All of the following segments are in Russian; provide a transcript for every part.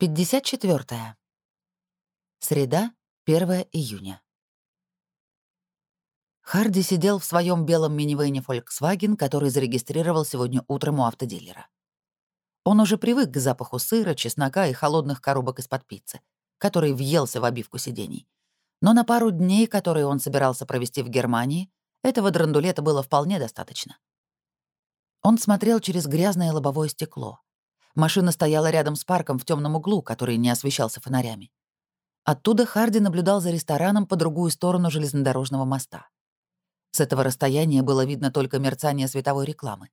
54. Среда, 1 июня. Харди сидел в своем белом минивэне Volkswagen, который зарегистрировал сегодня утром у автодилера. Он уже привык к запаху сыра, чеснока и холодных коробок из-под пиццы, который въелся в обивку сидений. Но на пару дней, которые он собирался провести в Германии, этого драндулета было вполне достаточно. Он смотрел через грязное лобовое стекло. Машина стояла рядом с парком в темном углу, который не освещался фонарями. Оттуда Харди наблюдал за рестораном по другую сторону железнодорожного моста. С этого расстояния было видно только мерцание световой рекламы.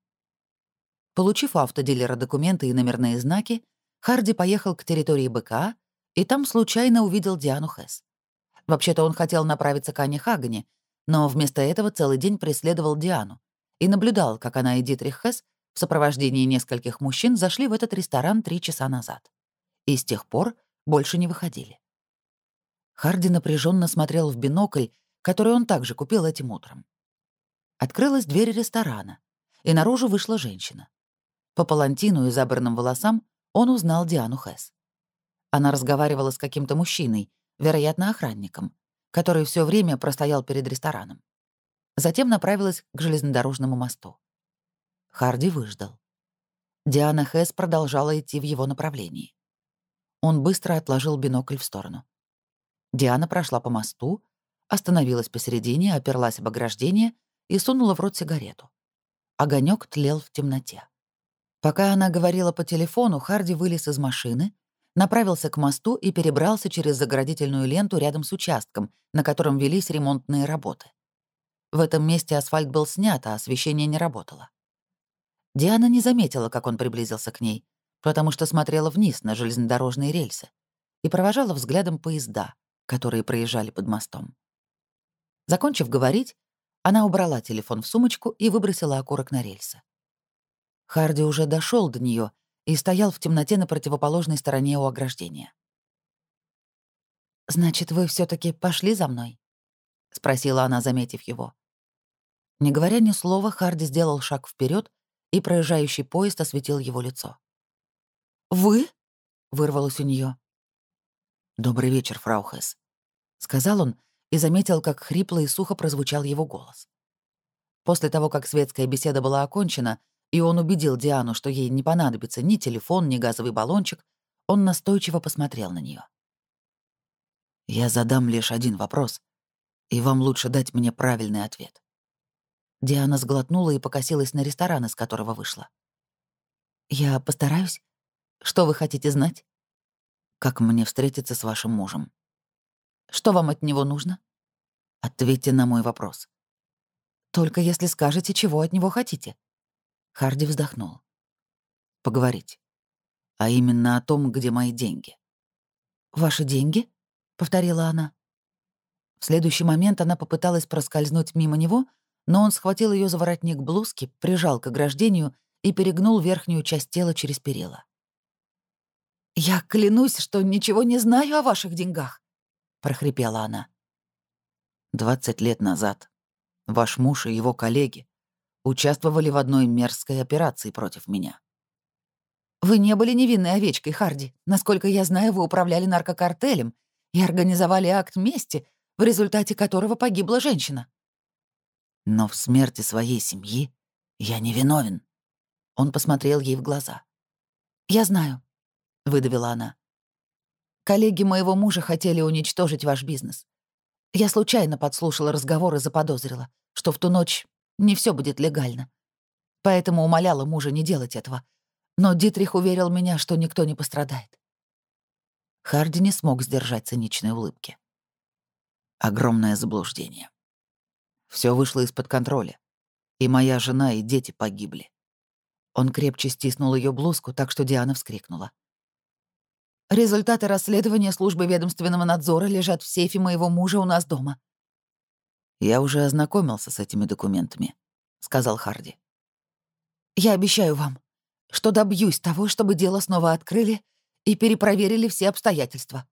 Получив у автодилера документы и номерные знаки, Харди поехал к территории БКА и там случайно увидел Диану Хэс. Вообще-то он хотел направиться к Ане Хагане, но вместо этого целый день преследовал Диану и наблюдал, как она и Дитрих Хэс в сопровождении нескольких мужчин зашли в этот ресторан три часа назад. И с тех пор больше не выходили. Харди напряженно смотрел в бинокль, который он также купил этим утром. Открылась дверь ресторана, и наружу вышла женщина. По палантину и забранным волосам он узнал Диану Хэс. Она разговаривала с каким-то мужчиной, вероятно, охранником, который все время простоял перед рестораном. Затем направилась к железнодорожному мосту. Харди выждал. Диана Хэс продолжала идти в его направлении. Он быстро отложил бинокль в сторону. Диана прошла по мосту, остановилась посередине, оперлась об ограждение и сунула в рот сигарету. Огонек тлел в темноте. Пока она говорила по телефону, Харди вылез из машины, направился к мосту и перебрался через заградительную ленту рядом с участком, на котором велись ремонтные работы. В этом месте асфальт был снят, а освещение не работало. Диана не заметила, как он приблизился к ней, потому что смотрела вниз на железнодорожные рельсы и провожала взглядом поезда, которые проезжали под мостом. Закончив говорить, она убрала телефон в сумочку и выбросила окурок на рельсы. Харди уже дошел до нее и стоял в темноте на противоположной стороне у ограждения. «Значит, вы все таки пошли за мной?» — спросила она, заметив его. Не говоря ни слова, Харди сделал шаг вперед и проезжающий поезд осветил его лицо. «Вы?» — вырвалось у нее. «Добрый вечер, фрау Хесс», — сказал он и заметил, как хрипло и сухо прозвучал его голос. После того, как светская беседа была окончена, и он убедил Диану, что ей не понадобится ни телефон, ни газовый баллончик, он настойчиво посмотрел на нее. «Я задам лишь один вопрос, и вам лучше дать мне правильный ответ. Диана сглотнула и покосилась на ресторан, из которого вышла. «Я постараюсь. Что вы хотите знать?» «Как мне встретиться с вашим мужем?» «Что вам от него нужно?» «Ответьте на мой вопрос». «Только если скажете, чего от него хотите». Харди вздохнул. «Поговорить. А именно о том, где мои деньги». «Ваши деньги?» — повторила она. В следующий момент она попыталась проскользнуть мимо него, но он схватил ее за воротник блузки, прижал к ограждению и перегнул верхнюю часть тела через перила. «Я клянусь, что ничего не знаю о ваших деньгах», — прохрипела она. «Двадцать лет назад ваш муж и его коллеги участвовали в одной мерзкой операции против меня». «Вы не были невинной овечкой, Харди. Насколько я знаю, вы управляли наркокартелем и организовали акт мести, в результате которого погибла женщина». Но в смерти своей семьи я не виновен. Он посмотрел ей в глаза. «Я знаю», — выдавила она. «Коллеги моего мужа хотели уничтожить ваш бизнес. Я случайно подслушала разговор и заподозрила, что в ту ночь не все будет легально. Поэтому умоляла мужа не делать этого. Но Дитрих уверил меня, что никто не пострадает. Харди не смог сдержать циничной улыбки. Огромное заблуждение. Все вышло из-под контроля. И моя жена, и дети погибли. Он крепче стиснул ее блузку, так что Диана вскрикнула. «Результаты расследования службы ведомственного надзора лежат в сейфе моего мужа у нас дома». «Я уже ознакомился с этими документами», — сказал Харди. «Я обещаю вам, что добьюсь того, чтобы дело снова открыли и перепроверили все обстоятельства».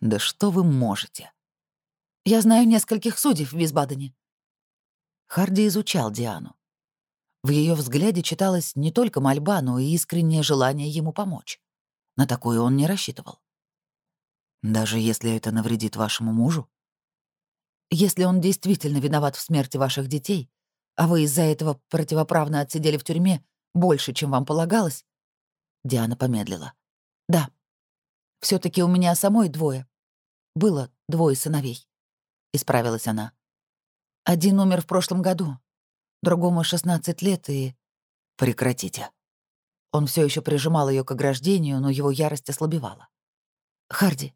«Да что вы можете?» «Я знаю нескольких судей в Висбадене. Харди изучал Диану. В ее взгляде читалось не только мольба, но и искреннее желание ему помочь. На такое он не рассчитывал. Даже если это навредит вашему мужу? Если он действительно виноват в смерти ваших детей, а вы из-за этого противоправно отсидели в тюрьме больше, чем вам полагалось, Диана помедлила. Да. все таки у меня самой двое. Было двое сыновей. Исправилась она. Один умер в прошлом году, другому 16 лет и... Прекратите. Он все еще прижимал ее к ограждению, но его ярость ослабевала. «Харди,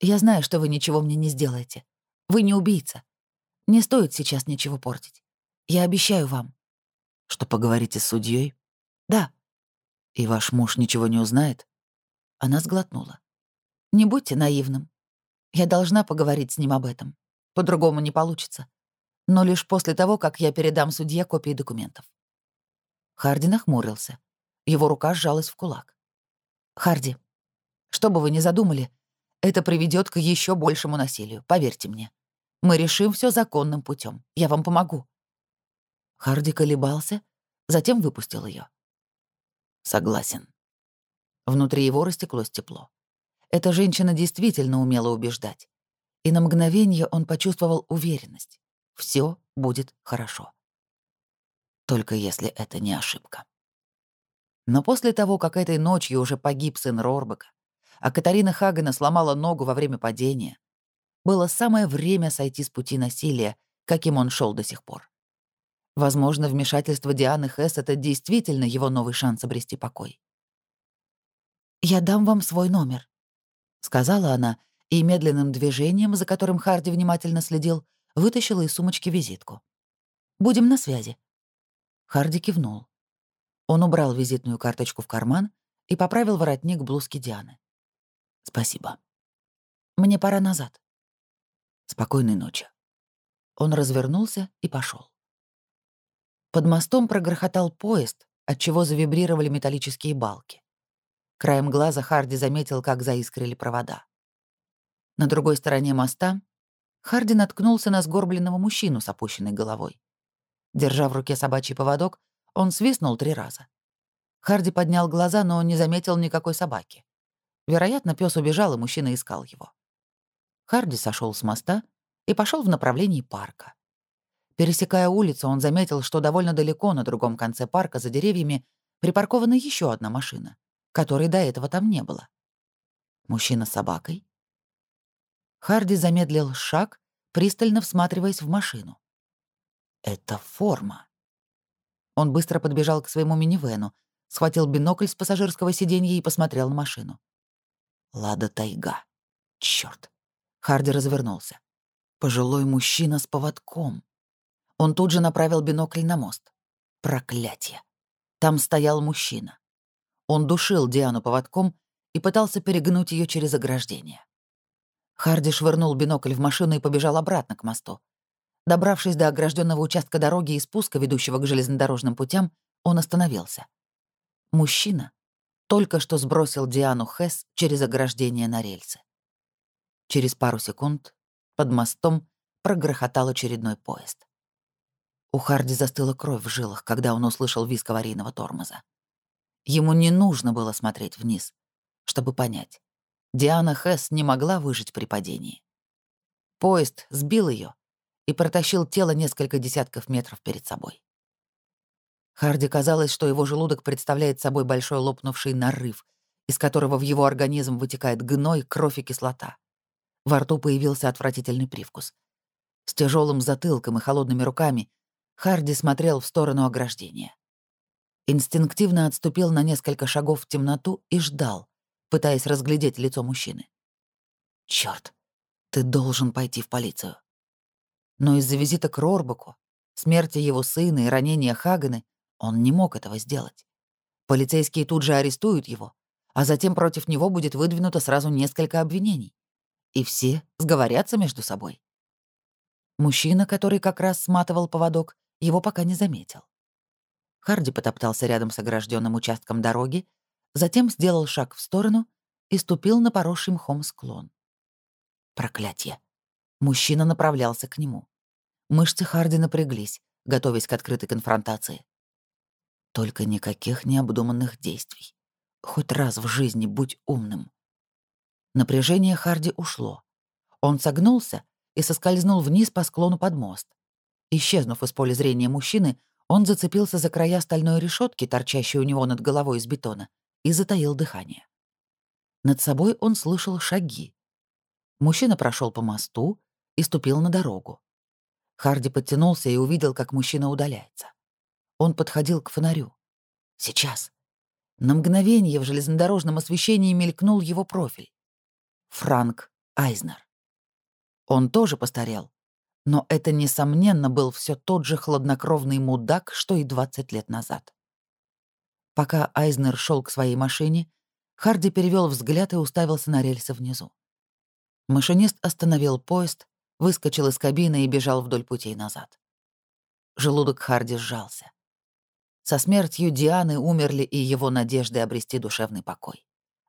я знаю, что вы ничего мне не сделаете. Вы не убийца. Не стоит сейчас ничего портить. Я обещаю вам». «Что поговорите с судьей? «Да». «И ваш муж ничего не узнает?» Она сглотнула. «Не будьте наивным. Я должна поговорить с ним об этом. По-другому не получится. Но лишь после того, как я передам судье копии документов». Харди нахмурился. Его рука сжалась в кулак. «Харди, что бы вы ни задумали, это приведет к еще большему насилию, поверьте мне. Мы решим все законным путем. Я вам помогу». Харди колебался, затем выпустил ее. «Согласен». Внутри его растеклось тепло. Эта женщина действительно умела убеждать. И на мгновение он почувствовал уверенность. Все будет хорошо. Только если это не ошибка. Но после того, как этой ночью уже погиб сын Рорбека, а Катарина Хагена сломала ногу во время падения, было самое время сойти с пути насилия, каким он шел до сих пор. Возможно, вмешательство Дианы Хесс — это действительно его новый шанс обрести покой. «Я дам вам свой номер», — сказала она, и медленным движением, за которым Харди внимательно следил, вытащила из сумочки визитку. «Будем на связи». Харди кивнул. Он убрал визитную карточку в карман и поправил воротник блузки Дианы. «Спасибо. Мне пора назад. Спокойной ночи». Он развернулся и пошел. Под мостом прогрохотал поезд, отчего завибрировали металлические балки. Краем глаза Харди заметил, как заискрили провода. На другой стороне моста Харди наткнулся на сгорбленного мужчину с опущенной головой. Держа в руке собачий поводок, он свистнул три раза. Харди поднял глаза, но не заметил никакой собаки. Вероятно, пес убежал, и мужчина искал его. Харди сошел с моста и пошел в направлении парка. Пересекая улицу, он заметил, что довольно далеко на другом конце парка за деревьями припаркована еще одна машина, которой до этого там не было. Мужчина с собакой. Харди замедлил шаг, пристально всматриваясь в машину. Это форма. Он быстро подбежал к своему минивену, схватил бинокль с пассажирского сиденья и посмотрел на машину. Лада Тайга. Чёрт. Харди развернулся. Пожилой мужчина с поводком. Он тут же направил бинокль на мост. Проклятие. Там стоял мужчина. Он душил Диану поводком и пытался перегнуть ее через ограждение. Харди швырнул бинокль в машину и побежал обратно к мосту. Добравшись до огражденного участка дороги и спуска, ведущего к железнодорожным путям, он остановился. Мужчина только что сбросил Диану Хесс через ограждение на рельсы. Через пару секунд под мостом прогрохотал очередной поезд. У Харди застыла кровь в жилах, когда он услышал визг аварийного тормоза. Ему не нужно было смотреть вниз, чтобы понять. Диана Хесс не могла выжить при падении. Поезд сбил ее и протащил тело несколько десятков метров перед собой. Харди казалось, что его желудок представляет собой большой лопнувший нарыв, из которого в его организм вытекает гной, кровь и кислота. Во рту появился отвратительный привкус. С тяжелым затылком и холодными руками Харди смотрел в сторону ограждения. Инстинктивно отступил на несколько шагов в темноту и ждал, пытаясь разглядеть лицо мужчины. Черт, ты должен пойти в полицию но из-за визита к Рорбаку, смерти его сына и ранения Хаганы он не мог этого сделать. Полицейские тут же арестуют его, а затем против него будет выдвинуто сразу несколько обвинений. И все сговорятся между собой. Мужчина, который как раз сматывал поводок, его пока не заметил. Харди потоптался рядом с огражденным участком дороги, затем сделал шаг в сторону и ступил на поросший мхом склон. Проклятье. Мужчина направлялся к нему. Мышцы Харди напряглись, готовясь к открытой конфронтации. Только никаких необдуманных действий. Хоть раз в жизни будь умным. Напряжение Харди ушло. Он согнулся и соскользнул вниз по склону под мост. Исчезнув из поля зрения мужчины, он зацепился за края стальной решетки, торчащей у него над головой из бетона, и затаил дыхание. Над собой он слышал шаги. Мужчина прошел по мосту и ступил на дорогу. Харди подтянулся и увидел, как мужчина удаляется. Он подходил к фонарю. Сейчас. На мгновение в железнодорожном освещении мелькнул его профиль. Франк Айзнер. Он тоже постарел, но это, несомненно, был все тот же хладнокровный мудак, что и 20 лет назад. Пока Айзнер шел к своей машине, Харди перевел взгляд и уставился на рельсы внизу. Машинист остановил поезд, выскочил из кабины и бежал вдоль путей назад. Желудок Харди сжался. Со смертью Дианы умерли и его надежды обрести душевный покой.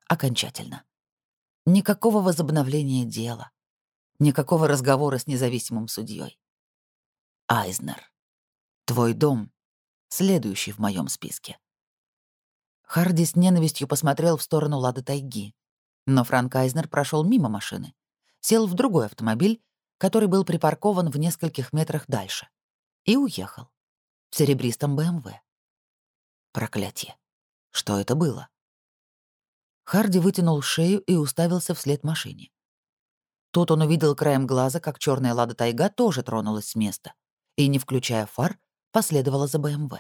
Окончательно. Никакого возобновления дела. Никакого разговора с независимым судьей. Айзнер. Твой дом — следующий в моем списке. Харди с ненавистью посмотрел в сторону Лады Тайги. Но Франк Айзнер прошел мимо машины, сел в другой автомобиль, который был припаркован в нескольких метрах дальше, и уехал в серебристом БМВ. Проклятие. Что это было? Харди вытянул шею и уставился вслед машине. Тут он увидел краем глаза, как черная лада тайга тоже тронулась с места и, не включая фар, последовала за БМВ.